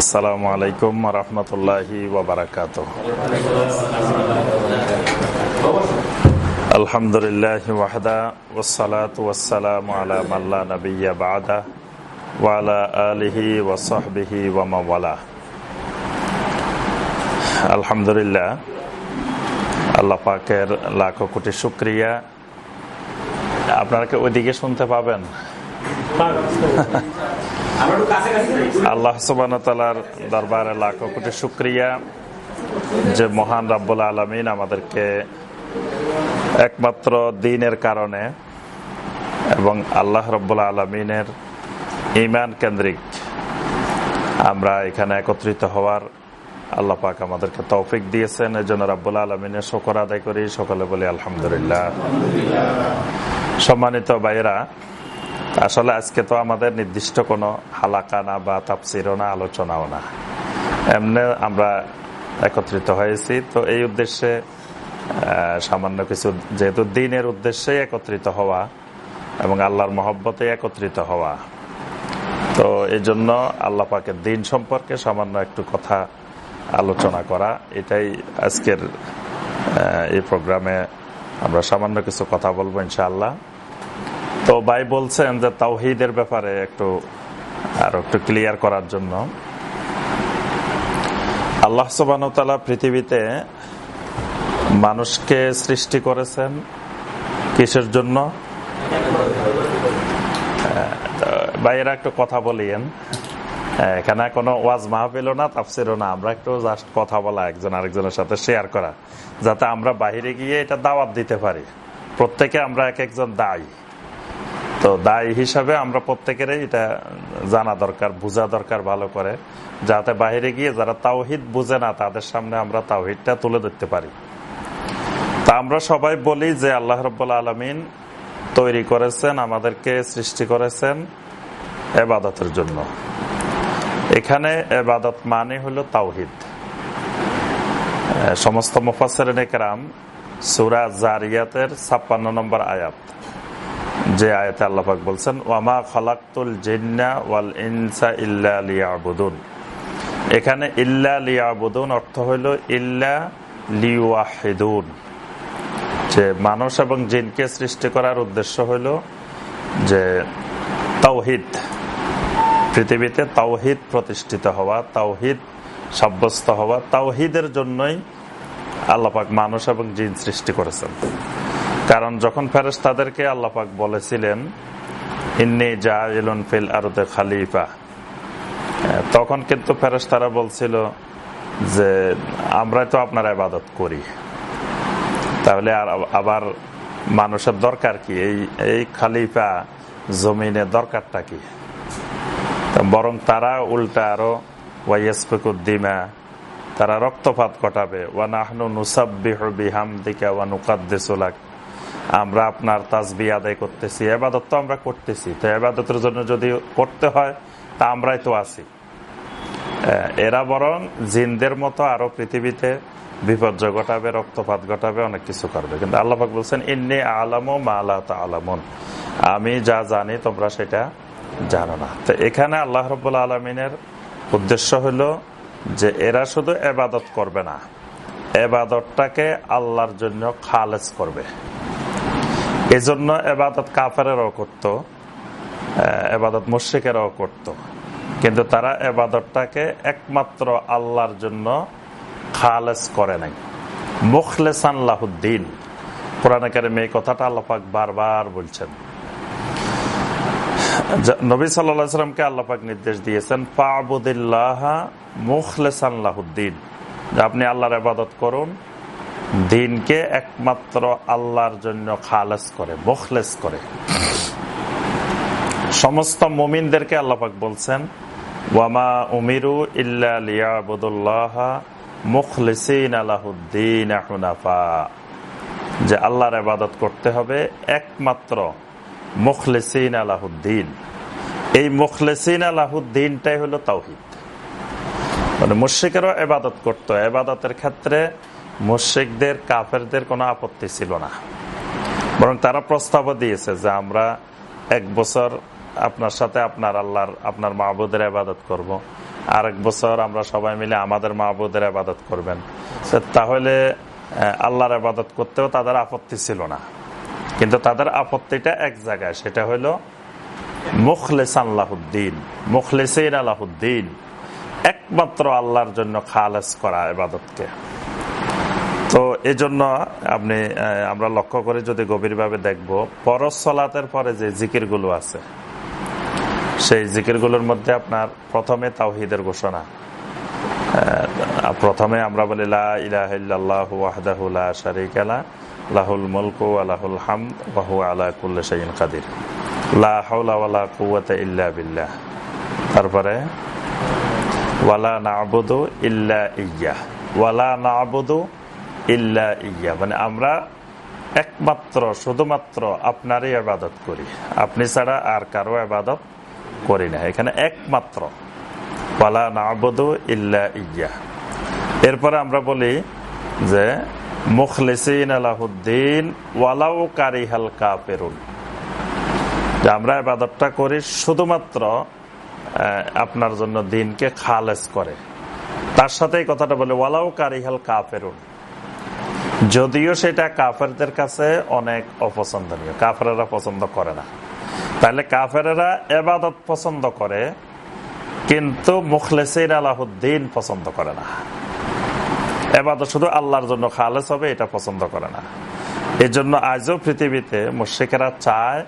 আসসালামু আলাইকুম রহমতুল্লাহি ওবরাকাত আলহামদুলিল্লাহ ওয়াহদা ওসালাত ওয়াসালাম আলা মাল্লা নবিয়া বাদা ওয়ালা আলিহি ওয়াসহবিহি ওয়ামাওয়ালা আলহামদুলিল্লাহ, আল্লাহ পাকের লাখো কোটি শুক্রিয়া। আপনারা কি ওইদিকে শুনতে পাবেন। আল্লাহ সুবানতালার দরবারে লাখো কোটি শুক্রিয়া যে মহান রাব্বুল আলমিন আমাদেরকে একমাত্র দিনের কারণে এবং আল্লাহ রব্বুল আলমিনের ইমান কেন্দ্রিক আমরা এখানে একত্রিত হওয়ার আল্লাহ পাক আমাদেরকে তৌফিক দিয়েছেন। এই জন্য রাব্বুল আলমিনের শকর আদায় করি। সকলে বলি আলহামদুলিল্লাহ। সম্মানিত ভাইয়েরা আসলে আজকে তো আমাদের নির্দিষ্ট কোনো হালাকা না বা তাপসিরও না, আলোচনাও না। এমনি আমরা একত্রিত হয়েছি। তো এই উদ্দেশ্যে সামান্য কিছু, যেহেতু দিনের উদ্দেশ্যে একত্রিত হওয়া এবং আল্লাহর মহব্বতে একত্রিত হওয়া। তো এই জন্য আল্লাহ পাকের দিন সম্পর্কে সামান্য একটু কথা আলোচনা করা। এটাই আজকের এই প্রোগ্রামে আমরা সামান্য কিছু কথা বলব ইনশাআল্লাহ। তো ভাই বলছেন যে তাওহিদের ব্যাপারে একটু, আর একটু ক্লিয়ার করার জন্য। আল্লাহ সোবানতালা পৃথিবীতে মানুষকে সৃষ্টি করেছেন কিসের জন্য? ভাইয়েরা একটু কথা বলিয়েন। এখানে কোনো ওয়াজ মাহফিলও না, তাফসিরও না। আমরা একটু জাস্ট কথা বলা, একজন আরেকজনের সাথে শেয়ার করা, যাতে আমরা বাহিরে গিয়ে এটা দাওয়াত দিতে পারি। প্রত্যেকে আমরা এক একজন দায়ী। তো দায়ী হিসাবে আমরা প্রত্যেকেরই এটা জানা দরকার, বোঝা দরকার ভালো করে, যাতে বাহিরে গিয়ে যারা তাওহিদ বুঝে না, তাদের সামনে আমরা তাওহিদটা তুলে ধরতে পারি। তা আমরা সবাই বলি যে আল্লাহ রব্বুল আলমিন তৈরি করেছেন, আমাদেরকে সৃষ্টি করেছেন এবাদতের জন্য। এখানে এবাদত মানে হলো তাওহিদ। সমস্ত মুফাসের নেকরাম সুরা জারিয়াতের ছাপ্পান্ন নম্বর আয়াত। যে আয়তে আল্লাহাক বলছেন, ওয়ামা খলাকুল জিন্না ওয়াল ইনসা ইল্লা লিয়াবুদুন। এখানে ইল্লা লিয়াবুদুন অর্থ হইল ইল্লা লিওয়াহিদুন। যে মানুষ এবং জিনকে সৃষ্টি করার উদ্দেশ্য হইল যে তাওহিদ। পৃথিবীতে তাওহিদ প্রতিষ্ঠিত হওয়া, তাওহিদ সাব্যস্ত হওয়া, তাওহিদের জন্যই আল্লাপাক মানুষ এবং জিন সৃষ্টি করেছেন। কারণ যখন ফেরেস তাদেরকে আল্লাপাক বলেছিলেন, ইন্নি জাহিলুন ফিল আরতে খালিফা তখন কিন্তু ফেরেস তারা বলছিল যে, আমরাই তো আপনার আবাদত করি। তাহলে আর আবার মানুষের দরকার কি? এই এই খালিফা জমিনে দরকারটা কি? বরং তারা উল্টা আরও ওয়াইয়াসফিকুদ্দিমা তারা রক্তপাত ঘটাবে। ওয়ানাহনু নুসাব্বিহ বিহামদিকা ওয়া নুকাদ্দিসুলাক আমরা আপনার তাজবি আদায় করতেছি, এবাদত তো আমরা করতেছি। তো এবাদতের জন্য যদি করতে হয়, তা আমরাই তো আছি। এরা বরং জিনদের মতো আরও পৃথিবীতে বিপর্যয় ঘটাবে, রক্তপাত ঘটাবে, অনেক কিছু করবে। কিন্তু আল্লাহাক বলছেন, ইন্নি আলামো মা আলামন আমি যা জানি, তোমরা সেটা জানো না। তো এখানে আল্লাহ রব আলমিনের উদ্দেশ্য হলো যে এরা শুধু এবাদত করবে না, এবাদতটাকে আল্লাহর জন্য খালেজ করবে। এজন্য এবাদত কাফারেরাও করত এবাদত মুর্শিকেরাও করত। কিন্তু তারা এবাদতটাকে একমাত্র আল্লাহর জন্য খালেস করে নাই। মুখলেসান লাহুদ্দিন। পুরানাকারে মেয়ে কথাটা আল্লাপাক বারবার বলছেন। নবী সাল্লামকে আল্লাপাক নির্দেশ দিয়েছেন পাবুদিল্লাহ মুখলেসান লাহুদ্দিন। আপনি আল্লাহর আবাদত করুন দিনকে একমাত্র আল্লাহর জন্য খালেস করে, মুখলেস করে। সমস্ত মুমিনদেরকে আল্লাপাক বলছেন, ওয়ামা উমিরু ইল্লাহ মুখলিসিন আলাহুদ্দিন হুনাফা। যে আল্লাহর আবাদত করতে হবে একমাত্র মুখলিসিন আলাহুদ্দিন এই মুখলিসিন আলাহুদ্দিনটাই হলো তাওহিদ। মানে মুর্শিকেরও এবাদত করতো। এবাদতের ক্ষেত্রে মুর্শিকদের কাফেরদের কোনো আপত্তি ছিল না। বরং তারা প্রস্তাবও দিয়েছে যে আমরা এক বছর আপনার সাথে আপনার আল্লাহর, আপনার মাহবুদের আবাদত করব। আর এক বছর আমরা সবাই মিলে আমাদের মাহবুদের আবাদত করবেন। তাহলে আল্লাহর আবাদত করতেও তাদের আপত্তি ছিল না। কিন্তু তাদের আপত্তিটা এক জায়গায়, সেটা হলো মুখলেস আল্লাহুদ্দিন মুখলেসিন আল্লাহুদ্দিন একমাত্র আল্লাহর জন্য খালেস করা এবাদতকে তো এই জন্য আপনি আমরা লক্ষ্য করে যদি গভীরভাবে দেখব পরসলাতের পরে যে জিকিরগুলো আছে, সেই জিকিরগুলোর মধ্যে আপনার প্রথমে তাওহিদের ঘোষণা। প্রথমে আমরা বলি লাহুল হামদ বাহু ইল্লা তারপরে, ওয়ালা নাবুদু ইল্লা ইয়া ওয়ালা নাবুদু ইল্লা ইয়া মানে আমরা একমাত্র, শুধুমাত্র আপনারই আবাদত করি। আপনি ছাড়া আর কারও আবাদত করি না। এখানে একমাত্র। ইল্লা ইয়া। এরপরে আমরা বলি যে, মুখলিসিন আলাহুদ্দিন ওয়ালাউ কারিহাল কাফেরুন। যে আমরা আবাদতটা করি শুধুমাত্র আপনার জন্য দিনকে খালেজ করে। তার সাথে কথাটা বলে, ওয়ালাউ কারিহাল কাফেরুন। যদিও সেটা কাফেরদের কাছে অনেক অপছন্দনীয়। কাফেরা পছন্দ করে না। তাহলে কাফেরা এবাদত পছন্দ করে, কিন্তু মুখলেসির আলাহুদ্দিন পছন্দ করে না। এবাদত শুধু আল্লাহর জন্য খালেস হবে, এটা পছন্দ করে না। এই জন্য আজও পৃথিবীতে মুর্শিকেরা চায়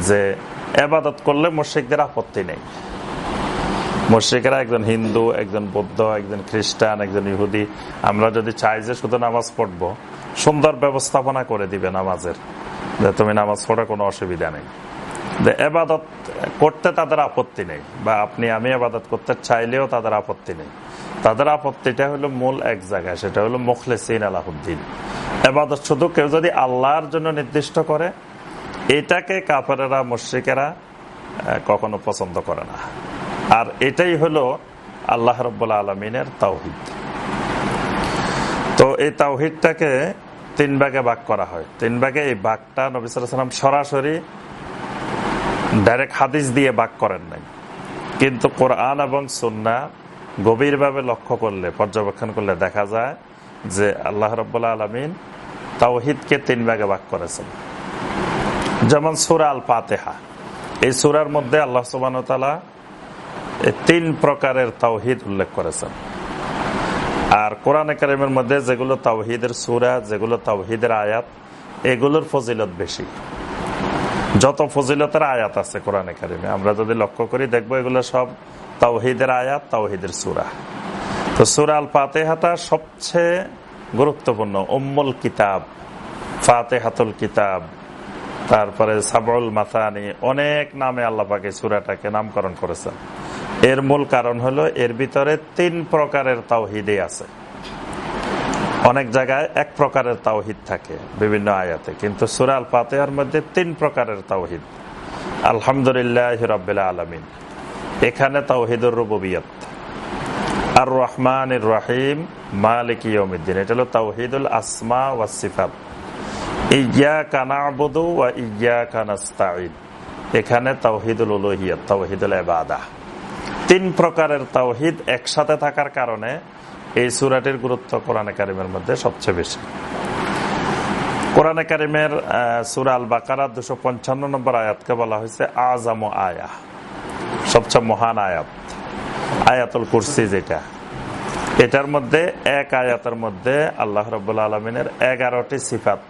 যে এবাদত করলে মুর্শিকদের আপত্তি নেই। মুর্শিকেরা একজন হিন্দু, একজন বৌদ্ধ, একজন খ্রিস্টান, একজন ইহুদি। আমরা যদি চাই যে শুধু নামাজ পড়ব, সুন্দর ব্যবস্থাপনা করে দিবে নামাজের, যে তুমি নামাজ পড়ে কোনো অসুবিধা নেই। যে এবাদত করতে তাদের আপত্তি নেই, বা আপনি আমি আবাদত করতে চাইলেও তাদের আপত্তি নেই। তাদের আপত্তিটা হলো মূল এক জায়গায়, সেটা হলো মুখলেসিন আলাহুদ্দিন। এবাদত শুধু কেউ যদি আল্লাহর জন্য নির্দিষ্ট করে, এটাকে কাপড়েরা মুশ্রিকেরা কখনো পছন্দ করে না। আর এটাই হলো আল্লাহ রব্বুল্লা আলমিনের তাওহিদ। তো এই তাওহিদটাকে তিন ভাগে ভাগ করা হয়। তিন ভাগে এই বাঘটা নবিসাম সরাসরি ডাইরেক্ট হাদিস দিয়ে বাক করেন নাই। কিন্তু কোরআন এবং সন্না গভীরভাবে লক্ষ্য করলে, পর্যবেক্ষণ করলে দেখা যায় যে আল্লাহ রব্বুল্লা আলমিন তাওহিদকে তিন ভাগে ভাগ করেছেন। যেমন সুরা আল পাতেহা এই সুরার মধ্যে আল্লাহ সুবান তিন প্রকারের তাওহিদ উল্লেখ করেছেন। আর কোরআন কারিমের মধ্যে যেগুলো তাওহিদের সুরা, যেগুলো তাওহিদের আয়াত, এগুলোর ফজিলত বেশি। যত ফজিলতের আয়াত আছে কোরআনে কারিমে, আমরা যদি লক্ষ্য করি, দেখব এগুলো সব তাওহিদের আয়াত, তাওহিদের সুরা। তো সুরা আল ফাতেহাটা সবচেয়ে গুরুত্বপূর্ণ, উম্মুল কিতাব, ফাতেহাতুল কিতাব, তারপরে সাবল মাথানি অনেক নামে আল্লাপাকে সুরাটাকে নামকরণ করেছেন। এর মূল কারণ হলো এর ভিতরে তিন প্রকারের তাওহিদে আছে। অনেক জায়গায় এক প্রকারের তাওহিদ থাকে বিভিন্ন আয়াতে, কিন্তু সুরাল পাতেহার মধ্যে তিন প্রকারের তাওহিদ। আলহামদুলিল্লাহ রবিল্লা আলমিন। এখানে তাওহিদুর রুবিয়ত আর রহমান রাহিম মালিক ইয়মিদ্দিন এটা হলো তাওহিদুল আসমা ওয়াসিফাত ইয়া কানাবুদু ওয়া ইয়া কানাস্তাইদ এখানে তাওহিদুল উলুহিয়ত তাওহিদুল এবাদা তিন প্রকারের তাওহিদ একসাথে থাকার কারণে এই সুরাটির গুরুত্ব কোরআনে কারিমের মধ্যে সবচেয়ে বেশি। কোরআনে কারিমের সুরা আল বাকারা দুশো পঞ্চান্ন নম্বর আয়াতকে বলা হয়েছে আজাম আয়া, সবচেয়ে মহান আয়াত, আয়াতুল কুরসি যেটা। এটার মধ্যে এক আয়াতের মধ্যে আল্লাহ রবাহ আলমিনের এগারোটি সিফাত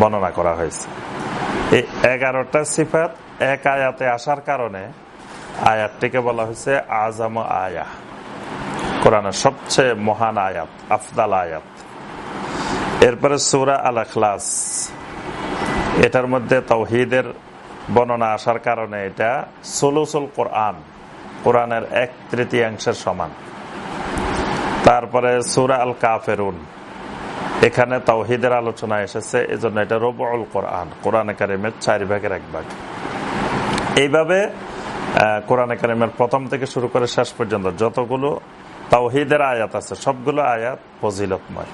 বর্ণনা করা হয়েছে। এই এগারোটা সিফাত এক আয়াতে আসার কারণে আয়াতটিকে বলা হয়েছে আজাম আয়া কোরআনের সবচেয়ে মহান আয়াত, আফদাল আয়াত। এরপরে সুরা আল আখলাস এটার মধ্যে তৌহিদের বর্ণনা আসার কারণে এটা সোলুসুল কোরআন, কোরআনের এক তৃতীয়াংশের সমান। তারপরে সুরা আল কাফেরুন এখানে তৌহিদের আলোচনা এসেছে, এজন্য এটা রবুল কোরআন কোরআন কারিমের চার ভাগের এক ভাগ। এইভাবে কোরআন কারিমের প্রথম থেকে শুরু করে শেষ পর্যন্ত যতগুলো তাওহিদের আয়াত আছে, সবগুলো আয়াত ফজিলতময়।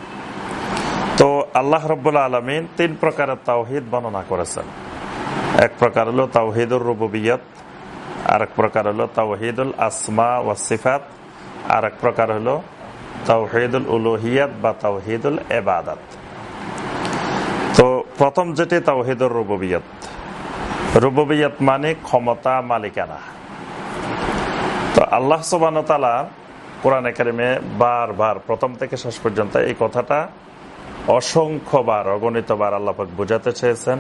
তো আল্লাহ রব্বুল্লা আলমিন তিন প্রকারের তাওহিদ বর্ণনা করেছেন। এক প্রকার হলো তাওহিদুর রুবুবিয়ত আর এক প্রকার হলো তাওহিদুল আসমা ওয়াসিফাত আর এক প্রকার হলো তাওহিদুল উলুহিয়াত বা তাওহিদুল এবাদাত। তো প্রথম যেটি তাওহিদুল রুববিয়ত রুববিয়ত মানে ক্ষমতা মালিকানা। তো আল্লাহ সোবান কোরআন একাডেমে বারবার প্রথম থেকে শেষ পর্যন্ত এই কথাটা অসংখ্যবার, অগণিতবার আল্লাপাক বোঝাতে চেয়েছেন।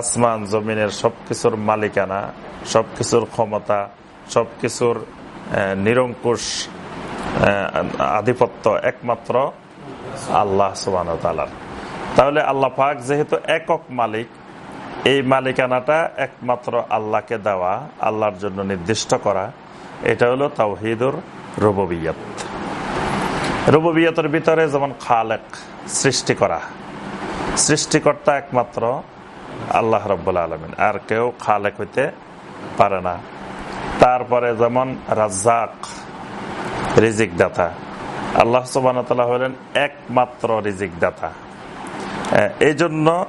আসমান, জমিনের সবকিছুর মালিকানা, সবকিছুর ক্ষমতা, সবকিছুর নিরঙ্কুশ আধিপত্য একমাত্র আল্লাহ সুবান তাহলে আল্লাহ পাক যেহেতু একক মালিক, এই মালিকানাটা একমাত্র আল্লাহকে দেওয়া, আল্লাহর জন্য নির্দিষ্ট করা, এটা হলো তাওহিদুর রুববিয়ত। রুববিয়তের ভিতরে যেমন খালেক সৃষ্টি করা, সৃষ্টিকর্তা একমাত্র আল্লাহ রব্বুল আলমিন, আর কেউ খালেক হইতে পারে না। তারপরে যেমন রাজ্জাক রিজিক দাতা আল্লাহ সুবান হলেন একমাত্র রিজিক দাতা এই জন্য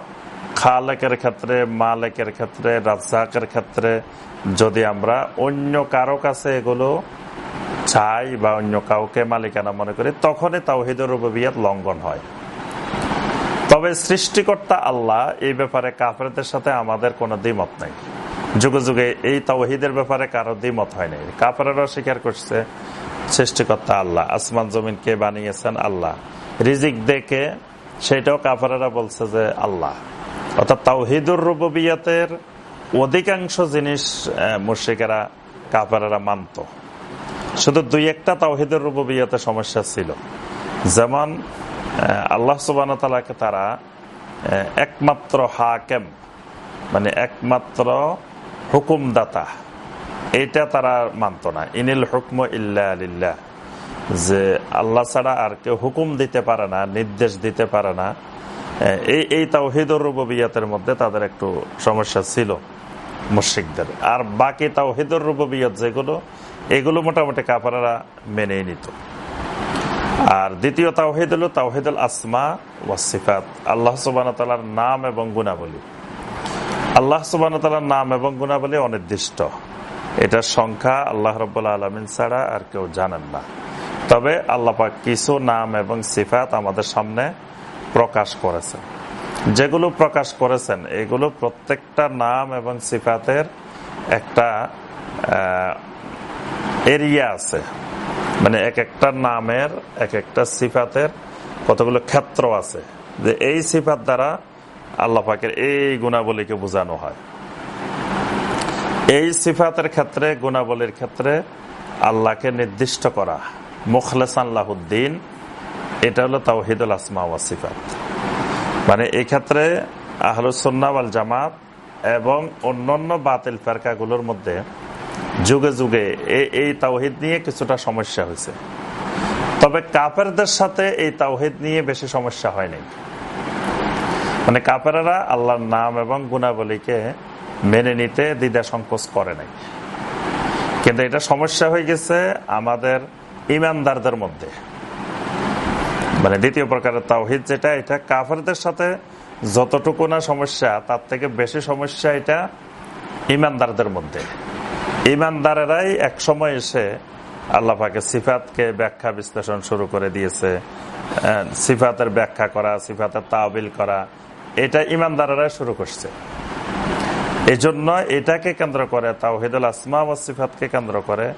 খালেকের ক্ষেত্রে, মালেকের ক্ষেত্রে, রাজ্জাকের ক্ষেত্রে যদি আমরা অন্য কারও কাছে এগুলো চাই বা অন্য কাউকে মালিকানা মনে করি, তখনই তাওহিদুর রুবিয়াত লঙ্ঘন হয়। তবে সৃষ্টিকর্তা আল্লাহ এই ব্যাপারে কাফেরদের সাথে আমাদের কোনো দ্বিমত নেই। যুগে যুগে এই তাওহিদের ব্যাপারে কারও দ্বিমত হয় নাই। কাফেরাও স্বীকার করছে, সৃষ্টিকর্তা আল্লাহ, আসমান জমিন কে বানিয়েছেন আল্লাহ। রিজিক দেখে সেটাও কাফেরা বলছে যে আল্লাহ। অর্থাৎ তাওহিদুর রুবিয়াতের অধিকাংশ জিনিস মুর্শিকেরা কাফেরা মানত। শুধু দুই একটা তাওহিদুর রুবিয়াতে সমস্যা ছিল। যেমন আল্লাহ সুবান তালাকে তারা একমাত্র হাকেম মানে একমাত্র হুকুমদাতা, এটা তারা মানত না। ইনিল হুকম ইল্লা যে আল্লাহ ছাড়া আর কেউ হুকুম দিতে পারে না, নির্দেশ দিতে পারে না। এই এই তাওহিদুর রুবিয়াতের মধ্যে তাদের একটু সমস্যা ছিল মুশিকদের আর বাকি তাওহিদুর রুবিয়ত যেগুলো, এগুলো মোটামুটি কাপারা মেনে নিত। আর দ্বিতীয় তাওহিদ হল তাওহিদুল আসমা ওয়াসিফাত আল্লাহ সুবান তালার নাম এবং গুণাবলী। আল্লাহ সুবান তালার নাম এবং গুণাবলী অনির্দিষ্ট। এটা সংখ্যা আল্লাহ রবাহ আলমিন ছাড়া আর কেউ জানেন না। তবে আল্লাপাক কিছু নাম এবং সিফাত আমাদের সামনে প্রকাশ করেছেন। যেগুলো প্রকাশ করেছেন, এগুলো প্রত্যেকটা নাম এবং সিফাতের একটা এরিয়া আছে। মানে এক একটা নামের, এক একটা সিফাতের কতগুলো ক্ষেত্র আছে। যে এই সিফাত দ্বারা আল্লাহ পাকের এই গুণাবলীকে বোঝানো হয়। এই সিফাতের ক্ষেত্রে, গুণাবলীর ক্ষেত্রে আল্লাহকে নির্দিষ্ট করা। মুখলেস আল্লাহুদ্দিন এটা হলো তাওহিদুল আসমা ওয়াসিফাত মানে এই ক্ষেত্রে আহলুসন্নাওয়াল জামাত এবং অন্যান্য বাতিল ফেরকাগুলোর মধ্যে যুগে যুগে এই তাওহিদ নিয়ে কিছুটা সমস্যা হয়েছে। তবে কাপেরদের সাথে এই তাওহিদ নিয়ে বেশি সমস্যা হয়নি। মানে কাপেরা আল্লাহর নাম এবং গুণাবলীকে মেনে নিতে দ্বিধা সংকোচ করে নাই। কিন্তু এটা সমস্যা হয়ে গেছে আমাদের ইমানদারদের মধ্যে। মানে দ্বিতীয় প্রকারের তাওহিদ যেটা, এটা কাফেরদের সাথে যতটুকু না সমস্যা, তার থেকে বেশি সমস্যা এটা ইমানদারদের মধ্যে। ইমানদারেরাই এক সময় এসে আল্লাহ পাকে সিফাতকে ব্যাখ্যা বিশ্লেষণ শুরু করে দিয়েছে। সিফাতের ব্যাখ্যা করা, সিফাতের তাবিল করা, এটা ইমানদারেরাই শুরু করছে। এই জন্য এটাকে কেন্দ্র করে, তাওহিদুল আসমা ও সিফাতকে কেন্দ্র করে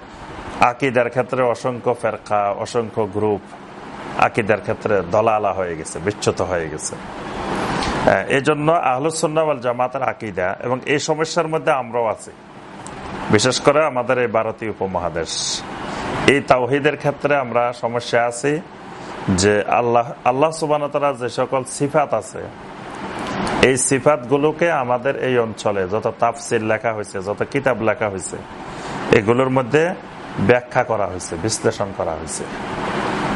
আকিদার ক্ষেত্রে অসংখ্য ফেরকা, অসংখ্য গ্রুপ আকিদার ক্ষেত্রে দলালা হয়ে গেছে, বিচ্যুত হয়ে গেছে। এই জন্য আহলুসন্নাওয়াল জামাতের আকিদা এবং এই সমস্যার মধ্যে আমরাও আছি। বিশেষ করে আমাদের এই ভারতীয় উপমহাদেশ। এই তাওহিদের ক্ষেত্রে আমরা সমস্যা আছি যে আল্লাহ আল্লাহ সুবান যে সকল সিফাত আছে, এই সিফাত গুলোকে আমাদের এই অঞ্চলে যত তাফসির লেখা হয়েছে, যত কিতাব লেখা হয়েছে, এগুলোর মধ্যে ব্যাখ্যা করা হয়েছে, বিশ্লেষণ করা হয়েছে।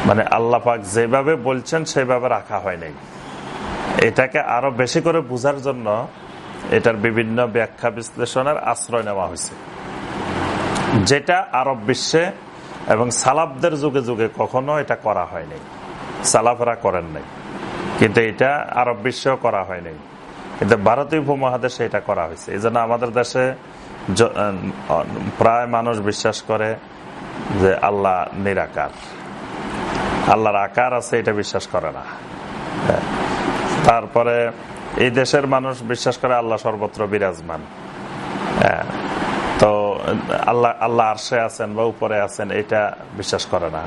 মানে আল্লাহ পাক যেভাবে বলছেন, সেভাবে রাখা হয় নাই। এটাকে আরও বেশি করে বুঝার জন্য এটার বিভিন্ন ব্যাখ্যা বিশ্লেষণের আশ্রয় নেওয়া হয়েছে। যেটা আরব বিশ্বে এবং সালাফদের যুগে যুগে কখনো এটা করা হয়নি সালাফরা করেন নাই। কিন্তু এটা আরব বিশ্বেও করা হয়নি কিন্তু ভারতীয় উপমহাদেশে এটা করা হয়েছে। এই আমাদের দেশে প্রায় মানুষ বিশ্বাস করে যে আল্লাহ নিরাকার আল্লাহর আকার আছে, এটা বিশ্বাস করে না হ্যাঁ। তারপরে এই দেশের মানুষ বিশ্বাস করে আল্লাহ সর্বত্র বিরাজমান হ্যাঁ। তো আল্লাহ আল্লাহ আর্শে আছেন বা উপরে আছেন, এটা বিশ্বাস করে না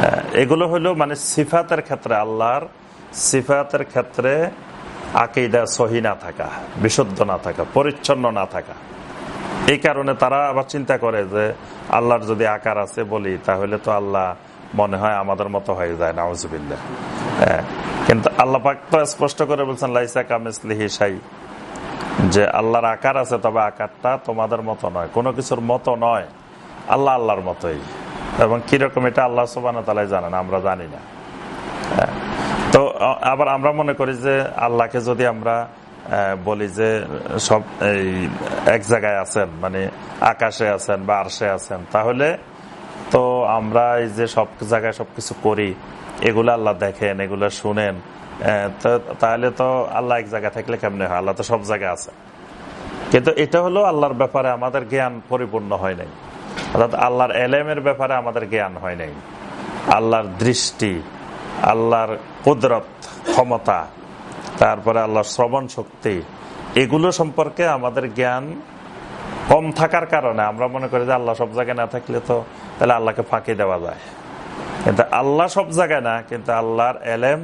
হ্যাঁ। এগুলো হলো মানে সিফাতের ক্ষেত্রে আল্লাহর, সিফাতের ক্ষেত্রে আকেইদা সহি না থাকা, বিশুদ্ধ না থাকা, পরিচ্ছন্ন না থাকা এই কারণে তারা আবার চিন্তা করে যে আল্লাহর যদি আকার আছে বলি, তাহলে তো আল্লাহ মনে হয় আমাদের মতো হয়ে যায় নাউজুবিল্লা হ্যাঁ কিন্তু আল্লাহ পাক তো স্পষ্ট করে বলছেন, লাইসা কামিসলিহি সাই যে আল্লাহর আকার আছে, তবে আকারটা তোমাদের মতো নয়, কোনো কিছুর মতো নয়। আল্লাহ আল্লাহর মতোই। এবং কীরকম এটা আল্লাহ সোবান তালাই জানেন, আমরা জানি না। হ্যাঁ। তো আবার আমরা মনে করি যে আল্লাহকে যদি আমরা বলি যে, সব এই এক জায়গায় আছেন মানে আকাশে আছেন বা আরশে আছেন, তাহলে তো আমরা এই যে সব জায়গায় সবকিছু করি, এগুলো আল্লাহ দেখেন, এগুলো শুনেন তাহলে তো আল্লাহ এক জায়গায় থাকলে কেমনে হয়? আল্লাহ তো সব জায়গায় আছে। কিন্তু এটা হলো আল্লাহর ব্যাপারে আমাদের জ্ঞান পরিপূর্ণ হয় নাই। অর্থাৎ আল্লাহর এলেমের ব্যাপারে আমাদের জ্ঞান হয় নাই। আল্লাহর দৃষ্টি, আল্লাহর কুদরত, ক্ষমতা তারপরে আল্লাহর শ্রবণ শক্তি। এগুলো সম্পর্কে আমাদের জ্ঞান কম থাকার কারণে আমরা মনে করি যে আল্লাহ সব জায়গায় না থাকলে তো তাহলে আল্লাহকে ফাঁকি দেওয়া যায়। কিন্তু আল্লাহ সব জায়গায় না, কিন্তু আল্লাহর এলেম,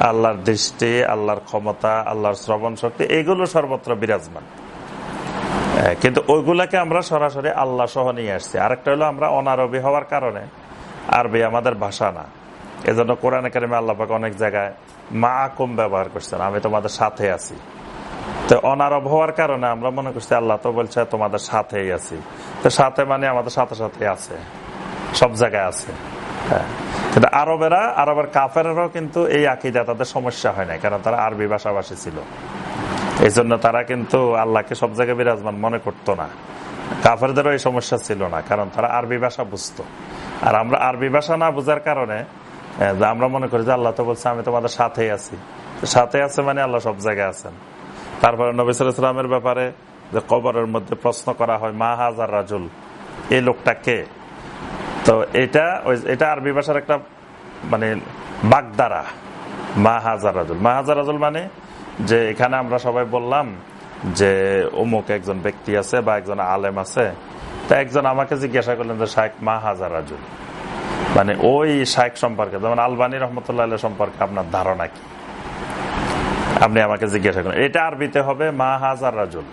আল্লাহর দৃষ্টি, আল্লাহর ক্ষমতা, আল্লাহর শ্রবণ শক্তি, এগুলো সর্বত্র বিরাজমান। কিন্তু ওইগুলাকে আমরা সরাসরি আল্লাহ সহ নিয়ে আসছি। আরেকটা হলো আমরা অনারবি হওয়ার কারণে। আরবি আমাদের ভাষা না। এজন্য কোরআন একাডেমি আল্লাপাকে অনেক জায়গায় মা কম ব্যবহার করছেন। আমি তোমাদের সাথে আছি। তো অনারব হওয়ার কারণে আমরা মনে করছি আল্লাহ তো বলছে তোমাদের সাথেই আছি। তো সাথে মানে আমাদের সাথে সাথে আছে। সব জায়গায় আছে। হ্যাঁ। কিন্তু আরবেরা, আরবের কাফেরাও কিন্তু এই আকিদা তাদের সমস্যা হয় না কারণ তারা আরবি ভাষাভাষী ছিল। এই জন্য তারা কিন্তু আল্লাহকে সব জায়গায় বিরাজমান মনে করতো না। কাফেরদেরও এই সমস্যা ছিল না, কারণ তারা আরবি ভাষা বুঝতো। আর আমরা আরবি ভাষা না বোঝার কারণে আমরা মনে করি যে আল্লাহ তো বলছে, আমি তোমাদের সাথেই আছি। সাথে আছে মানে আল্লাহ সব জায়গায় আছেন। তারপরে নবিসামের ব্যাপারে যে কবরের মধ্যে প্রশ্ন করা হয়, মা হাজার রাজুল? এই লোকটা কে? তো এটা ওই এটা আরবি ভাষার একটা মানে বাগদারা, মা হাজার রাজুল। মা হাজার রাজুল মানে যে এখানে আমরা সবাই বললাম যে অমুক একজন ব্যক্তি আছে বা একজন আলেম আছে, তা একজন আমাকে জিজ্ঞাসা করলেন যে শাহেক মা হাজার রাজুল? মানে ওই শাহেক সম্পর্কে, যেমন আলবানী রহমতুল্লাহ সম্পর্কে আপনার ধারণা কি? আপনি আমাকে জিজ্ঞাসা করেন, এটা আরবিতে হবে মা হাজার রাজুল।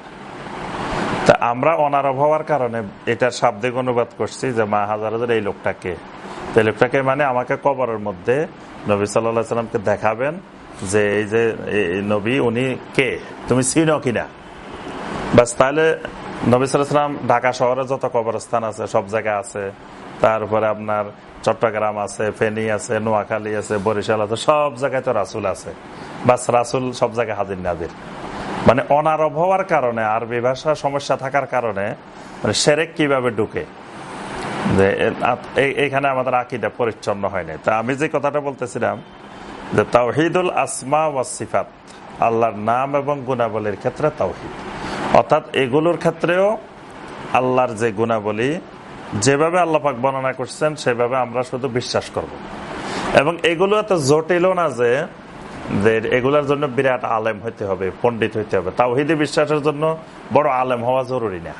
তা আমরা অনারব হওয়ার কারণে এটার শাব্দিক অনুবাদ করছি যে মা হাজার হাজার এই লোকটাকে এই লোকটাকে মানে আমাকে কবরের মধ্যে নবী সাল্লা সাল্লামকে দেখাবেন যে এই যে নবী, উনি কে? তুমি চিনো কিনা? বাস তাহলে নবী সাল্লাম ঢাকা শহরে যত কবরস্থান আছে, সব জায়গায় আছে। তারপরে আপনার চট্টগ্রাম আছে, ফেনী আছে, নোয়াখালী আছে, বরিশাল আছে, সব জায়গায় তো রাসুল আছে। বাস রাসুল সব জায়গায় হাজির নাজির। মানে অনারব হওয়ার কারণে, আরবি ভাষা সমস্যা থাকার কারণে মানে সেরেক কীভাবে ঢুকে? যে এইখানে আমাদের আকিটা পরিচ্ছন্ন হয় নাই। তা আমি যে কথাটা বলতেছিলাম, যে তাওহিদুল আসমা ওয়াসিফাত আল্লাহর নাম এবং গুণাবলীর ক্ষেত্রে তাওহিদ। অর্থাৎ এগুলোর ক্ষেত্রেও আল্লাহর যে গুণাবলী, যেভাবে আল্লাপাক বর্ণনা করছেন, সেভাবে আমরা শুধু বিশ্বাস করব। এবং এগুলো এত জটিল না যে এগুলোর জন্য বিরাট আলেম হইতে হবে, পণ্ডিত হইতে হবে তাওহিদি বিশ্বাসের জন্য বড় আলেম হওয়া জরুরি না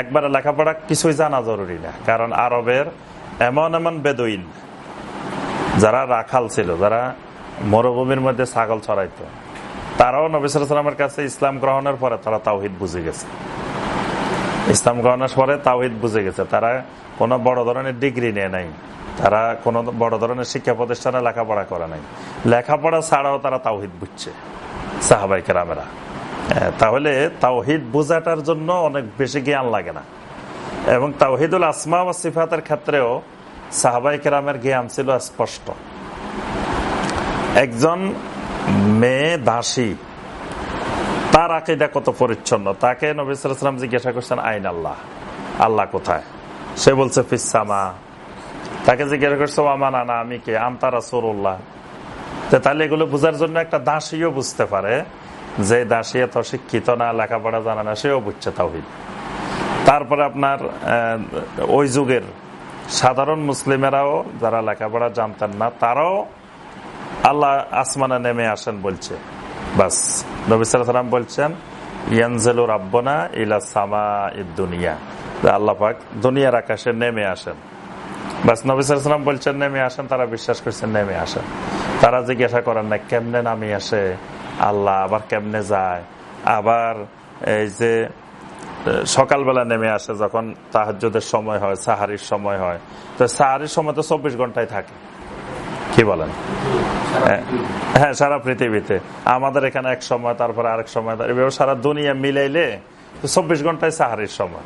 একবারে লেখাপড়া কিছুই জানা জরুরি না, কারণ আরবের এমন এমন বেদইন, যারা রাখাল ছিল, যারা মরুভূমির মধ্যে ছাগল ছড়াইতো তারাও নবিসামের কাছে ইসলাম গ্রহণের পরে তারা তাওহিদ বুঝে গেছে। ইসলাম গ্রহণের পরে তাওহিদ বুঝে গেছে। তারা কোনো বড় ধরনের ডিগ্রি নিয়ে নাই। তারা কোনো বড় ধরনের শিক্ষা প্রতিষ্ঠানে লেখাপড়া করে নাই। লেখাপড়া ছাড়াও তারা তাওহিদ বুঝছে সাহাবাই কেরামেরা। তাহলে তাওহিদ বোঝাটার জন্য অনেক বেশি জ্ঞান লাগে না। এবং তাওহিদুল আসমা ও সিফাতের ক্ষেত্রেও সাহাবাই কেরামের জ্ঞান ছিল স্পষ্ট। একজন মেয়ে দাসী, তার আকিদা কত পরিচ্ছন্ন? তাকে নবিসাম জিজ্ঞাসা করছেন, আইন আল্লাহ? আল্লাহ কোথায়? সে বলছে ফিসামা তাকে জিজ্ঞাসা করছে আমান আনা আমি কে? আমতা রাসুল্লাহ তাহলে এগুলো বোঝার জন্য একটা দাসীও বুঝতে পারে, যে দাসী এত শিক্ষিত না, লেখাপড়া জানা না, সেও বুঝছে তাওহিদ। তারপরে আপনার ওই যুগের সাধারণ মুসলিমেরাও যারা লেখাপড়া জানতেন না, তারাও আল্লাহ আসমানে নেমে আসেন বলছে। বাস নবিসাম বলছেন, ইয়ানজেলু রাব্বনা ইলা সামা দুনিয়া। আল্লাহ পাক দুনিয়ার আকাশে নেমে আসেন। বাস নবিসাম বলছেন, নেমে আসেন। তারা বিশ্বাস করছেন নেমে আসেন। তারা জিজ্ঞাসা করেন, না, কেমনে নামি আসে? আল্লাহ আবার কেমনে যায়? আবার এই যে সকালবেলা নেমে আসে, যখন তাহাজের সময় হয়, সাহারির সময় হয়। তো সাহারির সময় তো চব্বিশ ঘন্টায় থাকে। কি বলেন? হ্যাঁ সারা পৃথিবীতে। আমাদের এখানে এক সময়, তারপরে আরেক সময় এভাবে সারা দুনিয়া মিলাইলে চব্বিশ ঘন্টায় সাহারির সময়।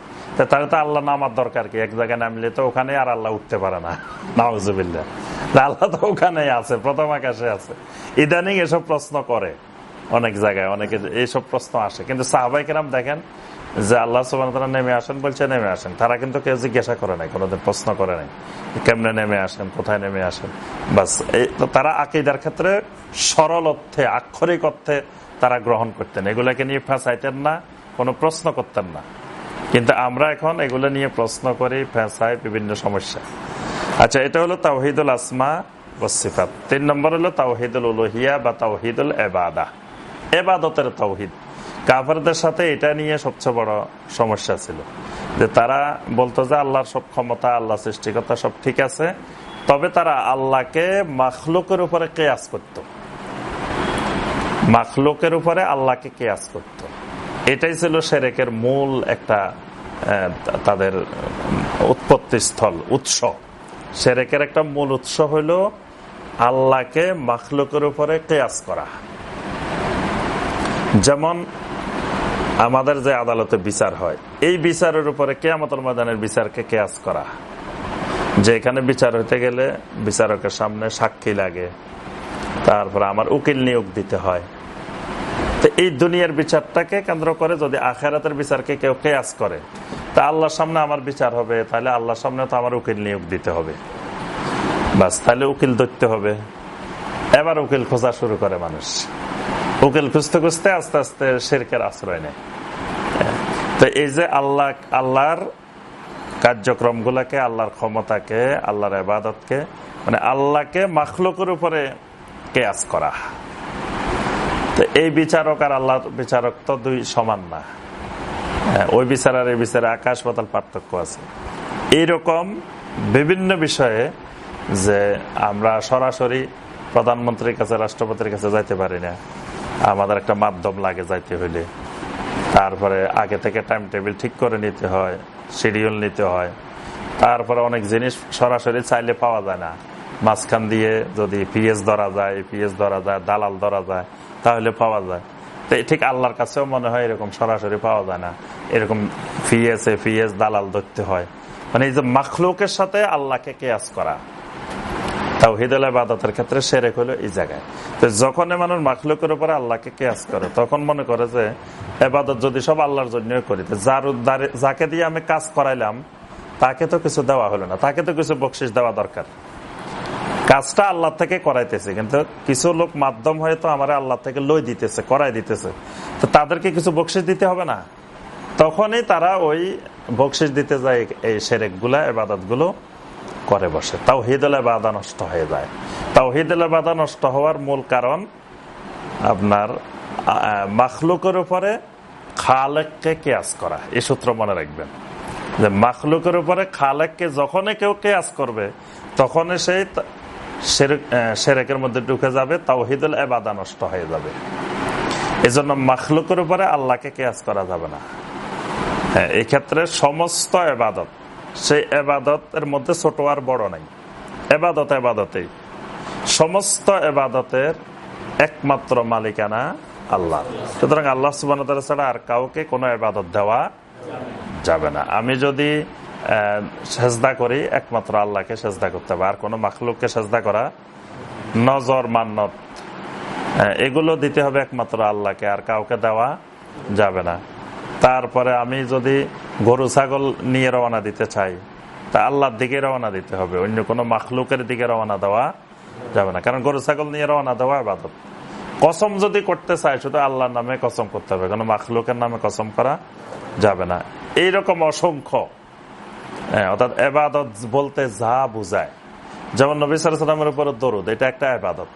তাহলে তো আল্লাহ নামার দরকার কি? এক জায়গায় নামলে তো ওখানে আর আল্লাহ উঠতে পারে না। নাউজুবিল্লা আল্লাহ তো ওখানেই আছে, প্রথম আকাশে আছে। ইদানিং এসব প্রশ্ন করে অনেক জায়গায়, অনেকে এইসব প্রশ্ন আসে। কিন্তু সাহবাই কেরাম দেখেন যে আল্লাহ সুবান তারা নেমে আসেন বলছে নেমে আসেন। তারা কিন্তু কেউ জিজ্ঞাসা করে নাই, কোনোদিন প্রশ্ন করে নাই কেমনে নেমে আসেন, কোথায় নেমে আসেন। বাস, এই তারা আকিদার ক্ষেত্রে সরল অর্থে, আক্ষরিক অর্থে তারা গ্রহণ করতেন। এগুলাকে নিয়ে ফেঁসাইতেন না, কোনো প্রশ্ন করতেন না। কিন্তু আমরা এখন এগুলো নিয়ে প্রশ্ন করি ফেঁসাই বিভিন্ন সমস্যা। আচ্ছা এটা হলো তাওহিদুল আসমা ওসিফাত তিন নম্বর হলো তাওহিদুল উলহিয়া বা তাওহিদুল এবাদা। এবাদতের তাওহিদ। কাফারদের সাথে এটা নিয়ে সবচেয়ে বড় সমস্যা ছিল। যে তারা বলতো যে আল্লাহর সব ক্ষমতা আল্লাহ সৃষ্টিকতা সব ঠিক আছে, তবে তারা আল্লাহকে মাখলুকের উপরে কেয়াস করত। মাখলুকের উপরে আল্লাহকে কেয়াস করত। এটাই ছিল সেরেকের মূল একটা তাদের উৎপত্তি স্থল, উৎস। সেরেকের একটা মূল উৎস হইল আল্লাহকে মাখলুকের উপরে কেয়াস করা। যেমন আমাদের যে আদালতে বিচার হয়, এই বিচারের উপরে কেয়ামতল ময়দানের বিচারকে কেয়াস করা। যে এখানে বিচার হইতে গেলে বিচারকের সামনে সাক্ষী লাগে, তারপরে আমার উকিল নিয়োগ দিতে হয়। তো এই দুনিয়ার বিচারটাকে কেন্দ্র করে যদি আখেরাতের বিচারকে কেউ কেয়াস করে, তা আল্লাহর সামনে আমার বিচার হবে, তাহলে আল্লাহর সামনে তো আমার উকিল নিয়োগ দিতে হবে। বাস, তাহলে উকিল ধরতে হবে। এবার উকিল খোঁজা শুরু করে মানুষ। উকিল খুঁজতে খুঁজতে আস্তে আস্তে শেরকের আশ্রয় নেয়। তো এই যে আল্লাহ, আল্লাহর কার্যক্রম গুলাকে আল্লাহর ক্ষমতাকে, আল্লাহর আবাদতকে মানে আল্লাহকে মাখলুকের উপরে কেয়াস করা। তো এই বিচারক আর আল্লাহ বিচারক তো দুই সমান না। ওই বিচার আর এই বিচারে আকাশ পাতাল পার্থক্য আছে। এইরকম বিভিন্ন বিষয়ে যে আমরা সরাসরি প্রধানমন্ত্রীর কাছে, রাষ্ট্রপতির কাছে যাইতে পারি না। আমাদের একটা মাধ্যম লাগে যাইতে হইলে। তারপরে আগে থেকে টাইম টেবিল ঠিক করে নিতে হয় শিডিউল নিতে হয়। তারপরে অনেক জিনিস সরাসরি চাইলে পাওয়া যায় না। মাঝখান দিয়ে যদি পিএস ধরা যায় পিএস ধরা যায়, দালাল ধরা যায়, তাহলে পাওয়া যায়। তো ঠিক আল্লাহর কাছেও মনে হয় এরকম সরাসরি পাওয়া যায় না। এরকম পিএস এ পিএস দালাল ধরতে হয়। মানে এই যে মাখলুকের সাথে আল্লাহকে কেয়াস করা। তাও হিদুল আবাদতের ক্ষেত্রে সেরেক হলো এই জায়গায়। তো যখন মানুষ মাখলুকের উপরে আল্লাহকে কেয়াস করে, তখন মনে করে যে এবাদত যদি সব আল্লাহর জন্য করি যার যাকে দিয়ে আমি কাজ করাইলাম, তাকে তো কিছু দেওয়া হলো না, তাকে তো কিছু বকশিস দেওয়া দরকার। কাজটা আল্লাহ থেকে করাইতেছে, কিন্তু কিছু লোক মাধ্যম হয়ে তো আমার আল্লাহ থেকে লই দিতেছে, করাই দিতেছে। তো তাদেরকে কিছু বকশিস দিতে হবে না? তখনই তারা ওই বকশিস দিতে যায় এই সেরেকগুলা এবাদতগুলো করে বসে। তাও হিদলে বাধা নষ্ট হয়ে যায়। তাও হিদলে বাধা নষ্ট হওয়ার মূল কারণ আপনার মাখলুকের উপরে খালেককে কেয়াস করা। এই সূত্র মনে রাখবেন। যে মাখলুকের উপরে খালেককে যখনই কেউ কেয়াস করবে, তখনই সেই সেরেকের মধ্যে ঢুকে যাবে তাও হিদুল এবাদা নষ্ট হয়ে যাবে। এই জন্য মাখলুকের উপরে আল্লাহকে কেয়াস করা যাবে না। হ্যাঁ এক্ষেত্রে সমস্ত এবাদত সেই এবাদতের মধ্যে ছোট আর বড় নাই। এবাদত এবাদতেই। সমস্ত এবাদতের একমাত্র মালিকানা আল্লাহ। সুতরাং আল্লাহ সুবান ছাড়া আর কাউকে কোনো এবাদত দেওয়া যাবে না। আমি যদি সেজদা করি, একমাত্র আল্লাহকে সেজদা করতে হবে। আর কোনো মাখলুককে সেজদা করা নজর মান্নত এগুলো দিতে হবে একমাত্র আল্লাহকে। আর কাউকে দেওয়া যাবে না। তারপরে আমি যদি গরু ছাগল নিয়ে রওনা দিতে চাই তা আল্লাহর দিকে রওনা দিতে হবে। অন্য কোনো মাখলুকের দিকে রওনা দেওয়া যাবে না। কারণ গরু ছাগল নিয়ে রওনা দেওয়া আবাদত। কসম যদি করতে চায় শুধু আল্লাহর নামে কসম করতে হবে। কোনো মাখলুকের নামে কসম করা যাবে না। এইরকম অসংখ্য হ্যাঁ, অর্থাৎ এবাদত বলতে যা বুঝায়। যেমন নবী সালামের উপর দরুদ এটা একটা এবাদত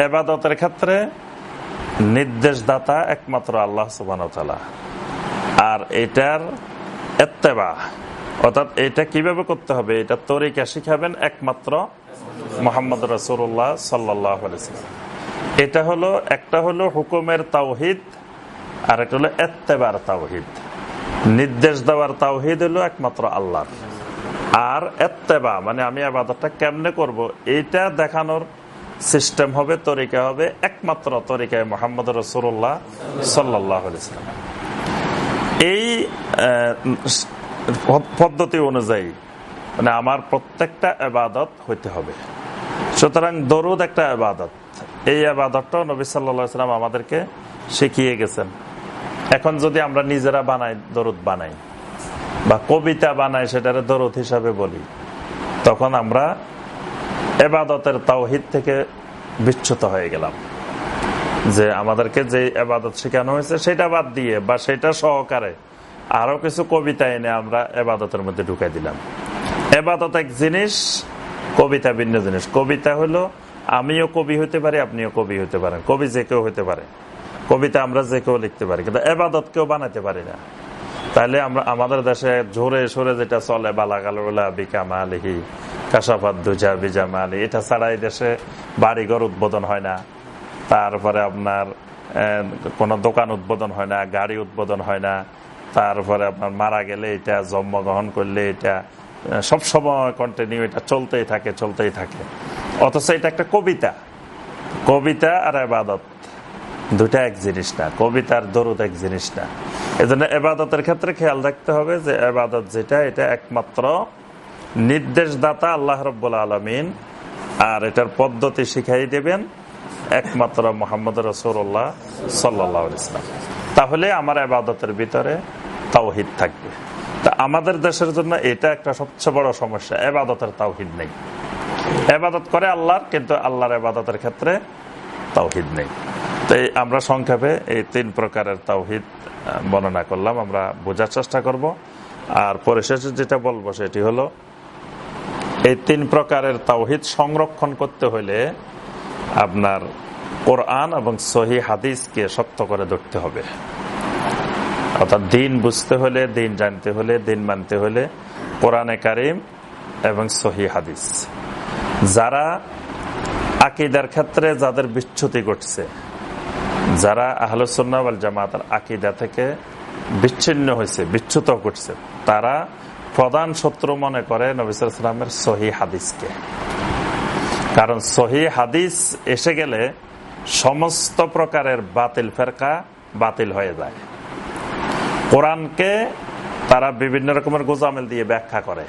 এবাদতের ক্ষেত্রে নির্দেশদাতা একমাত্র আল্লাহ আর এটার অর্থাৎ এটা কীভাবে করতে হবে? এটা তরিকা শিখাবেন একমাত্র মোহাম্মদ রসুল্লাহ সাল্লাহ এটা হলো, একটা হলো হুকুমের তাওহিদ, আর একটা হলো এত্তেবার তাওহিদ। নির্দেশ দেওয়ার তাওহিদ হলো একমাত্র আল্লাহ আর এত্তেবা মানে আমি আবাদতটা কেমনে করব? এইটা দেখানোর সিস্টেম হবে, তরিকা হবে, একমাত্র তরিকায় মোহাম্মদ রসুল্লাহ সাল্লাহ ইসলাম এই পদ্ধতি অনুযায়ী মানে আমার প্রত্যেকটা আবাদত হইতে হবে। সুতরাং দরুদ একটা আবাদত এই আবাদতটাও নবী সাল্লাম আমাদেরকে শিখিয়ে গেছেন। এখন যদি আমরা নিজেরা বানাই, দরুদ বানাই, বা কবিতা বানাই, সেটার দরুদ হিসাবে বলি, তখন আমরা এবাদতের তাওহিদ থেকে বিচ্ছুত হয়ে গেলাম। যে আমাদেরকে যে এবাদত শেখানো হয়েছে, সেটা বাদ দিয়ে বা সেটা সহকারে আরও কিছু কবিতা এনে আমরা এবাদতের মধ্যে ঢুকাই দিলাম। এবাদত এক জিনিস, কবিতা ভিন্ন জিনিস। কবিতা হলো, আমিও কবি হতে পারি, আপনিও কবি হতে পারেন। কবি যে কেউ হতে পারে। কবিতা আমরা যে কেউ লিখতে পারি, কিন্তু এবাদত কেউ বানাতে পারি না। তাহলে আমরা, আমাদের দেশে ঝোরে সরে যেটা চলে, বালাগালা বিকামা আলিহি কাশাফাত দুজা বিজামা আলি এটা ছাড়া দেশে বাড়িঘর উদ্বোধন হয় না। তারপরে আপনার কোনো দোকান উদ্বোধন হয় না, গাড়ি উদ্বোধন হয় না। তারপরে আপনার মারা গেলে এটা জন্মগ্রহণ করলে এটা সব সময় কন্টিনিউ এটা চলতেই থাকে চলতেই থাকে। অথচ এটা একটা কবিতা। কবিতা আর আবাদত দুটা এক জিনিস না, কবিতার দরুদ এক জিনিস না। এজন্য এবাদতের ক্ষেত্রে খেয়াল রাখতে হবে যে এবাদত যেটা, এটা একমাত্র নির্দেশদাতা আল্লাহ রব্বুল আলমিন, আর এটার পদ্ধতি শিখাই দেবেন একমাত্র মোহাম্মদ রসুল্লাহ সাল্লাহ ইসলাম তাহলে আমার আবাদতের ভিতরে তাওহিদ থাকবে। তা আমাদের দেশের জন্য এটা একটা সবচেয়ে বড় সমস্যা এবাদতের তাওহিদ নেই। এবাদত করে আল্লাহর, কিন্তু আল্লাহর এবাদতের ক্ষেত্রে তাওহিদ নেই। তো আমরা সংক্ষেপে এই তিন প্রকারের তাওহিদ বর্ণনা করলাম, আমরা বোঝার চেষ্টা করব। আর পরিশেষে যেটা বলব সেটি হলো এই তিন প্রকারের তাওহিদ সংরক্ষণ করতে হলে আপনার কোরআন এবং সহি হাদিসকে শক্ত করে ধরতে হবে। অর্থাৎ দিন বুঝতে হলে দিন জানতে হলে দিন মানতে হলে কোরআনে কারিম এবং সহি হাদিস। যারা আকিদার ক্ষেত্রে যাদের বিচ্ছুতি ঘটছে, যারা আহলসন্নাওয়াল জামাতার আকিদা থেকে বিচ্ছিন্ন হয়েছে বিচ্ছুত ঘটছে, তারা প্রধান শত্রু মনে করে নবিসামের সহি হাদিসকে। কারণ সহি হাদিস এসে গেলে সমস্ত প্রকারের বাতিল ফেরকা বাতিল হয়ে যায়। কোরআনকে তারা বিভিন্ন রকমের গোজামিল দিয়ে ব্যাখ্যা করে।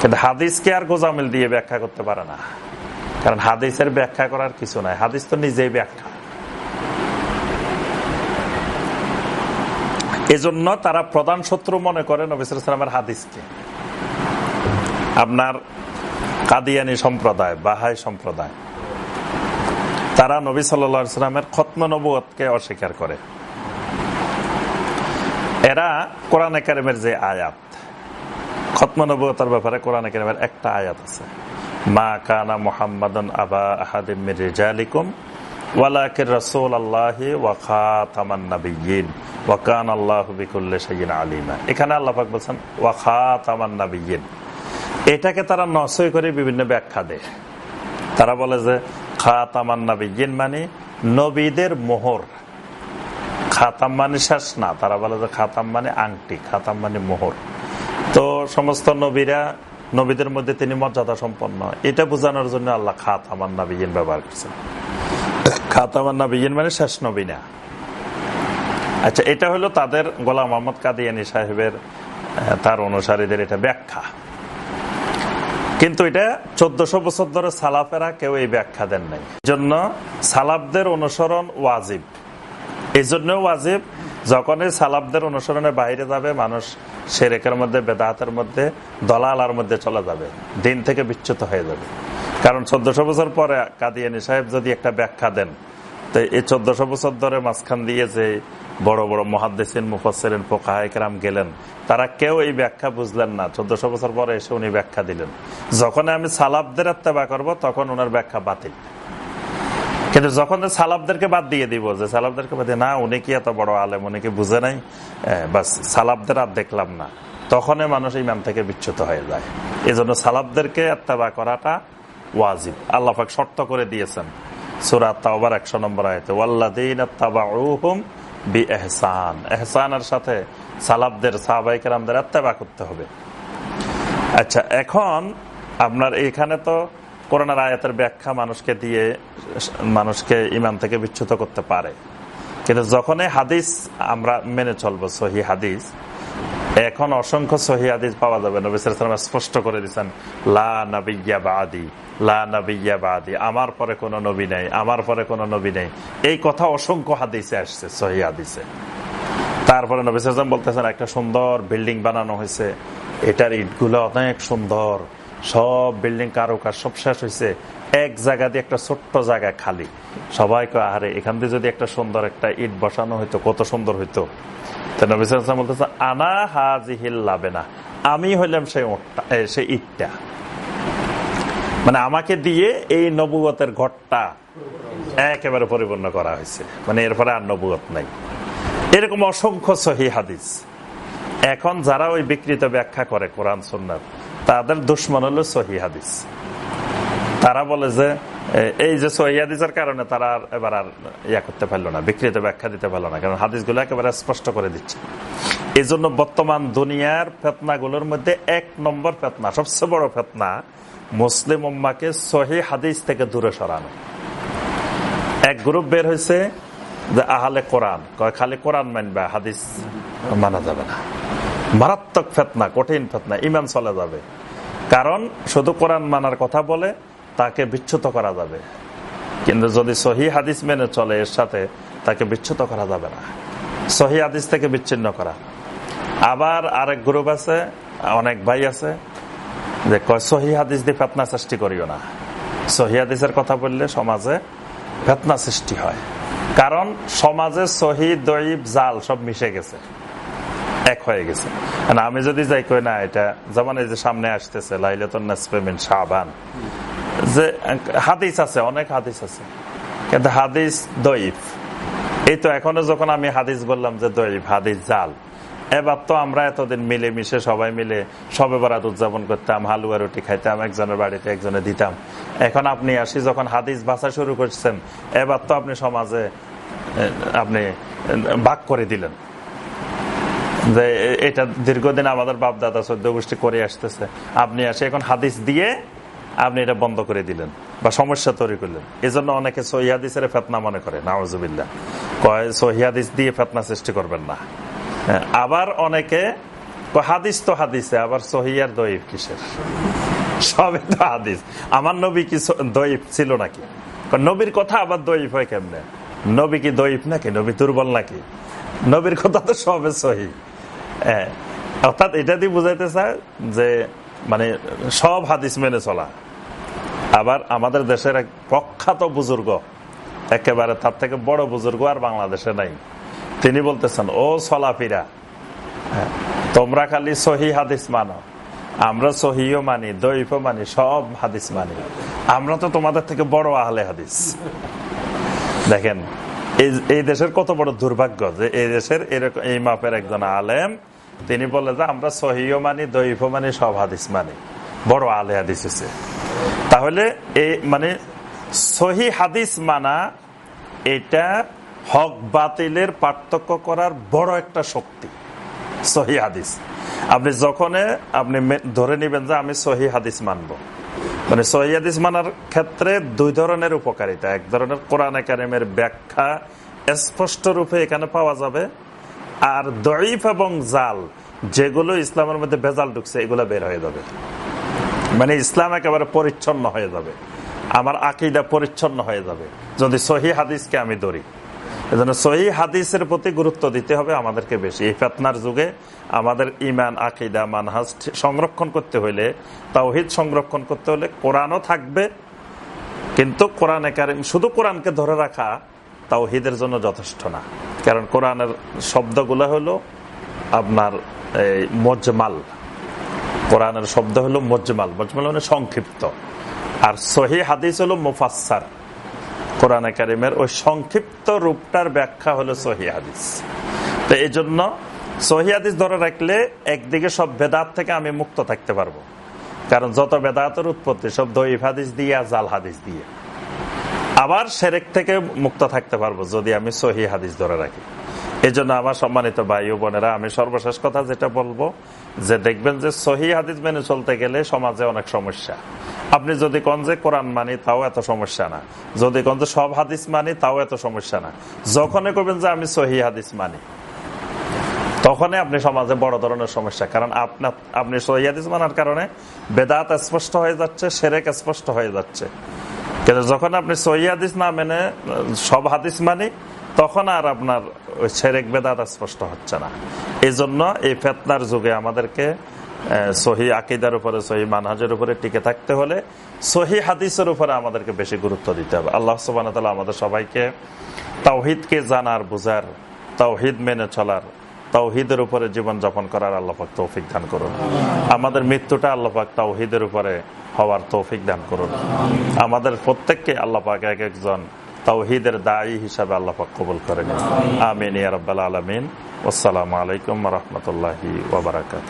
কিন্তু হাদিসকে আর গোজামিল দিয়ে ব্যাখ্যা করতে পারে না। কারণ হাদিসের ব্যাখ্যা করার কিছু নাই। হাদিস তো নিজেই ব্যাখ্যা। এজন্য তারা প্রধান শত্রু মনে করে নবিসামের হাদিসকে। আপনার কাদিয়ানি সম্প্রদায়, বাহাই সম্প্রদায়। তারা নবী সাল্লামের খত্ম নবুয়কে অস্বীকার করে। এরা কোরআন একাডেমের যে আয়াত, খত্ম নবুয়তার ব্যাপারে কোরআন একাডেমের একটা আয়াত আছে। মা কানা মোহাম্মদন আবা আহাদিম রিজালিকুম ওয়ালাকের রসুল আল্লাহি ওয়াখাতামান নাবিয়িন ওয়াকান আল্লাহ বিকুল্লে সাইয়িন আলিমা। এখানে আল্লাহ পাক বলছেন ওয়াখাতামান নাবিয়িন এটাকে তারা নসই করে বিভিন্ন ব্যাখ্যা দেয়। তারা বলে যে, খাতামান নাবিয়িন মানে নবীদের মোহর। খাতাম মানে শেষ না, তারা বলে যে খাতাম মানে আংটি, খাতাম মানে মোহর। তো সমস্ত নবীরা, নবীদের মধ্যে তিনি মর্যাদা সম্পন্ন এটা বোঝানোর জন্য আল্লাহ খাতামান নাবিয়িন ব্যবহার করছেন। খাতামান নাবিয়িন মানে শেষ নবী না। আচ্ছা এটা হলো তাদের গোলাম মোহাম্মদ কাদিয়ানি সাহেবের তার অনুসারীদের এটা ব্যাখ্যা। কিন্তু এটা চোদ্দশো বছর ধরে সালাফেরা কেউ এই ব্যাখ্যা দেন নাই। জন্য সালাফদের অনুসরণ ওয়াজিব। এই জন্য ওয়াজিব, যখনই সালাবদের অনুসরণে বাইরে যাবে, মানুষ সেরেকের মধ্যে বেদাহাতের মধ্যে, দলালার মধ্যে চলে যাবে। দিন থেকে বিচ্যুত হয়ে যাবে। কারণ চোদ্দশো বছর পরে কাদিয়ানি সাহেব যদি একটা ব্যাখ্যা দেন, তো এই চোদ্দশো বছর ধরে মাঝখান দিয়ে যে বড় বড় মহাদ্দেসিন মুফসেরিন পোকাহাইকরাম গেলেন, তারা কেউ এই ব্যাখ্যা বুঝলেন না। চোদ্দশো বছর পরে এসে উনি ব্যাখ্যা দিলেন। যখন আমি সালাবদের আত্মাবা করব, তখন ওনার ব্যাখ্যা বাতিল। কিন্তু যখন সালাবদেরকে বাদ দিয়ে দিব, যে সালাবদেরকে বাদ না, উনি কি এত বড় আলেম, উনি কি বুঝে নাই? বাস সালাবদের আর দেখলাম না। তখনই মানুষ ইমাম থেকে বিচ্যুত হয়ে যায়। এই জন্য সালাবদেরকে আত্মাবা করাটা ওয়াজিব। আল্লাহাক শর্ত করে দিয়েছেন। সুরাত তাওবার একশো নম্বর আয়তে ওয়াল্লাদিন আত্তাবাউহুম বি এহসান এহসানের সাথে সালাবদের সাহাবাইকেরামদের আত্মাবা করতে হবে। আচ্ছা এখন আপনার এখানে তো করোনার আয়াতের ব্যাখ্যা মানুষকে দিয়ে, মানুষকে ইমান থেকে বিচ্যুত করতে পারে। কিন্তু যখনই হাদিস আমরা মেনে চলবো, সহি হাদিস এখন অসংখ্য সহি হাদিস পাওয়া যাবে। নবিসাম স্পষ্ট করে দিচ্ছেন লা নবিয়া আমার পরে কোনো নবী নেই, আমার পরে কোনো নবী নেই। এই কথা অসংখ্য হাদিসে আসছে সহিদিসে হাদিসে। তারপরে নবিসাম বলতেছেন, একটা সুন্দর বিল্ডিং বানানো হয়েছে, এটার ইটগুলো অনেক সুন্দর। সব বিল্ডিং কারও কাজ সব শেষ হয়েছে এক জায়গা দিয়ে একটা ছোট্ট জায়গা খালি। সবাই আরে এখান দিয়ে যদি একটা সুন্দর একটা ইট বসানো হইতো, কত সুন্দর হইতো? বলতেছে, আনা হাজিহিল লাবে না আমি হইলাম সেই সেই ইটটা। মানে আমাকে দিয়ে এই নবুগতের ঘরটা একেবারে পরিপূর্ণ করা হয়েছে। মানে এরপরে আর নবুগত নাই। এরকম অসংখ্য সহি হাদিস। এখন যারা ওই বিকৃত ব্যাখ্যা করে কোরআন সন্ন্যার তাদের দুশ্মন হলো সহি হাদিস। তারা বলে যে এই যে সহি হাদিসের কারণে তারা আর এবার আর ইয়া করতে পারল না, বিকৃত ব্যাখ্যা দিতে পারল না, কারণ হাদিসগুলো একেবারে স্পষ্ট করে দিচ্ছে। এই জন্য বর্তমান দুনিয়ার ফেতনাগুলোর মধ্যে এক নম্বর ফেতনা, সবচেয়ে বড় ফেতনা মুসলিম উম্মাকে সহি হাদিস থেকে দূরে সরানো। এক গ্রুপ বের হয়েছে যে আহলে কোরআন খালি কোরআন মানবে, হাদিস মানা যাবে না। মারাত্মক ফেতনা, কঠিন ফেতনা, ইমান চলে যাবে। কারণ শুধু কোরআন মানার কথা বলে তাকে বিচ্ছুত করা যাবে। কিন্তু যদি সহি হাদিস মেনে চলে এর সাথে, তাকে বিচ্ছুত করা যাবে না। সহি হাদিস থেকে বিচ্ছিন্ন করা। আবার আরেক গ্রুপ আছে, অনেক ভাই আছে, যে সহি হাদিস দিয়ে ফেতনা সৃষ্টি করিও না। সহি হাদিসের কথা বললে সমাজে ফেতনা সৃষ্টি হয়। কারণ সমাজে সহি দইব জাল সব মিশে গেছে। এক হয়ে গেছে। আমি যদি যাই কই, না, এটা যেমন যে সামনে আসতেছে, লাইলাতুন শাহবান যে, হাদিস আছে, অনেক হাদিস আছে। কিন্তু হাদিস দইফ এই তো এখনও যখন আমি হাদিস বললাম যে দইফ হাদিস জাল। এবার তো আমরা এতদিন মিলে মিশে সবাই মিলে সবে বরাত উদযাপন করতাম, হালুয়া রুটি খাইতাম, একজনের বাড়িতে একজনে দিতাম। এখন আপনি আসি, যখন হাদিস ভাষা শুরু করছেন, এবার তো আপনি সমাজে আপনি ভাগ করে দিলেন। যে এটা দীর্ঘদিন আমাদের বাপ দাদা চোদ্দ গোষ্ঠী করে আসতেছে। আপনি আসে এখন হাদিস দিয়ে আপনি এটা বন্ধ করে দিলেন বা সমস্যা তৈরি করলেন। এই জন্য অনেকে সহিহাদিসের ফেতনা মনে করে নওয়াজুবিল্লা কয় সহিহাদিস দিয়ে ফেতনা সৃষ্টি করবেন না। আবার অনেকে হাদিস তো হাদিসে, আবার সহিয়ার দইফ কিসের? সবই তো হাদিস। আমার নবী কি দইফ ছিল নাকি? নবীর কথা আবার দইফ হয় কেমনে? নবী কি দইফ নাকি? নবী দুর্বল নাকি? নবীর কথা তো সবে সহি। অর্থাৎ এটা দিয়ে বুঝাইতে চায় যে মানে সব হাদিস মেনে চলা। আবার আমাদের দেশের এক প্রখ্যাত বুজুর্গ, একেবারে তার থেকে বড় বুজুর্গ আর বাংলাদেশে নাই। তিনি বলতেছেন, ও সলাফিরা তোমরা খালি সহি হাদিস মানো, আমরা সহিও মানি দৈফ মানি, সব হাদিস মানি। আমরা তো তোমাদের থেকে বড় আহলে হাদিস। দেখেন এই দেশের কত বড় দুর্ভাগ্য যে এই দেশের এরকম, এই মাপের একজন আলেম তিনি বলে যে, আমরা সহিও মানি দৈফ মানি, সব হাদিস মানি। বড় আলে হাদিস আছে তাহলে এই মানে সহি হাদিস মানা, এটা হক বাতিলের পার্থক্য করার বড় একটা শক্তি, সহি হাদিস। আপনি যখন আপনি ধরে নিবেন যে, আমি সহি হাদিস মানব। মানে সহি হাদিস মানার ক্ষেত্রে দুই ধরনের উপকারিতা। এক ধরনের কোরআন একাডেমের ব্যাখ্যা স্পষ্ট রূপে এখানে পাওয়া যাবে। আর দইফ এবং জাল, যেগুলো ইসলামের মধ্যে ভেজাল ঢুকছে, এগুলো বের হয়ে যাবে। মানে ইসলাম একেবারে পরিচ্ছন্ন হয়ে যাবে। আমার আকিদা পরিচ্ছন্ন হয়ে যাবে। যদি সহি হাদিসকে আমি ধরি, এজন্য সহি হাদিসের প্রতি গুরুত্ব দিতে হবে আমাদেরকে বেশি। এই ফেতনার যুগে আমাদের ইমান আকিদা, মানহাজ সংরক্ষণ করতে হলে তাওহিদ সংরক্ষণ করতে হলে কোরআনও থাকবে। কিন্তু কোরআনে কারিম শুধু কোরআনকে ধরে রাখা তাওহিদের জন্য যথেষ্ট না। কারণ কোরআনের শব্দগুলো হলো আপনার এই মজমাল। কোরআনের শব্দ হলো মজমাল। মজমাল মানে সংক্ষিপ্ত। আর সহি হাদিস হলো মুফাসার কোরআনে কারিমের ওই সংক্ষিপ্ত রূপটার ব্যাখ্যা হলো সহি হাদিস। তো এই জন্য সহি হাদিস ধরে রাখলে একদিকে সব বেদাত থেকে আমি মুক্ত থাকতে পারব। কারণ যত বেদাতের উৎপত্তি, সব দৈব হাদিস দিয়ে আর জাল হাদিস দিয়ে। আবার সেরেক থেকে মুক্ত থাকতে পারব যদি আমি সহি হাদিস ধরে রাখি। এই জন্য আমার সম্মানিত ভাই বোনেরা, আমি সর্বশেষ কথা যেটা বলব, যে দেখবেন যে সহি হাদিস মেনে চলতে গেলে সমাজে অনেক সমস্যা। আপনি যদি কন যে কোরআন মানি, তাও এত সমস্যা না। যদি কন যে সব হাদিস মানি, তাও এত সমস্যা না। যখনই করবেন যে আমি সহি হাদিস মানি, তখনই আপনি সমাজে বড় ধরনের সমস্যা। কারণ আপনার আপনি সহি হাদিস মানার কারণে বেদাত স্পষ্ট হয়ে যাচ্ছে, সেরেক স্পষ্ট হয়ে যাচ্ছে। কিন্তু যখন আপনি সহি হাদিস না মেনে, সব হাদিস মানি, তখন আর আপনার ওই সেরেক বেদাত স্পষ্ট হচ্ছে না। এই জন্য এই ফেতনার যুগে আমাদেরকে সহি আকিদার উপরে, সহি মানহাজের উপরে টিকে থাকতে হলে সহি হাদিসের উপরে আমাদেরকে বেশি গুরুত্ব দিতে হবে। আল্লাহ সুবান আমাদের সবাইকে তাওহিদকে জানার, বুঝার, তাওহিদ মেনে চলার তাওহিদের উপরে জীবনযাপন করার আল্লাপাক তৌফিক দান করুন। আমাদের মৃত্যুটা আল্লাপাক তাওহিদের উপরে হওয়ার তৌফিক দান করুন। আমাদের প্রত্যেককে আল্লাপাক এক একজন তাওহিদের দায়ী হিসাবে আল্লাপাক কবুল করে নিন। আমিন ইয়ারব্বাল আলমিন। আসসালামু আলাইকুম রহমতুল্লাহি ওবরাকাত